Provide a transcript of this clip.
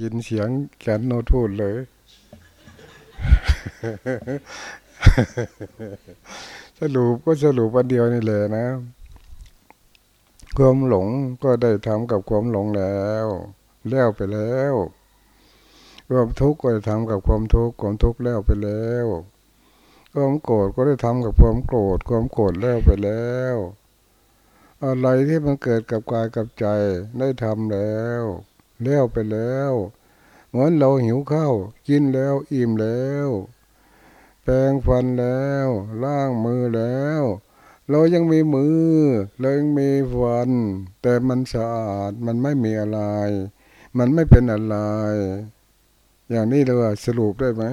ยินเสียงแขนโนตพูดเลย สรุปก็สรุปวันเดียวนี่แหละนะ ความหลงก็ได้ทำกับความหลงแล้ว แล้วไปแล้วความทุกข์ก็ได้ทำกับความทุกข์ความทุกข์แล้วไปแล้วความโกรธก็ได้ทำกับความโกรธความโกรธแล้วไปแล้ว อะไรที่มันเกิดกับกายกับใจได้ทำแล้ว แล้วไปแล้ว เหมือนเราหิวข้าวกินแล้วอิ่มแล้ว แปรงฟันแล้วล้างมือแล้ว เรายังมีมือเรายังมีฟัน แต่มันสะอาดมันไม่มีอะไร มันไม่เป็นอะไร อย่างนี้เลยว่าสรุปได้ไหม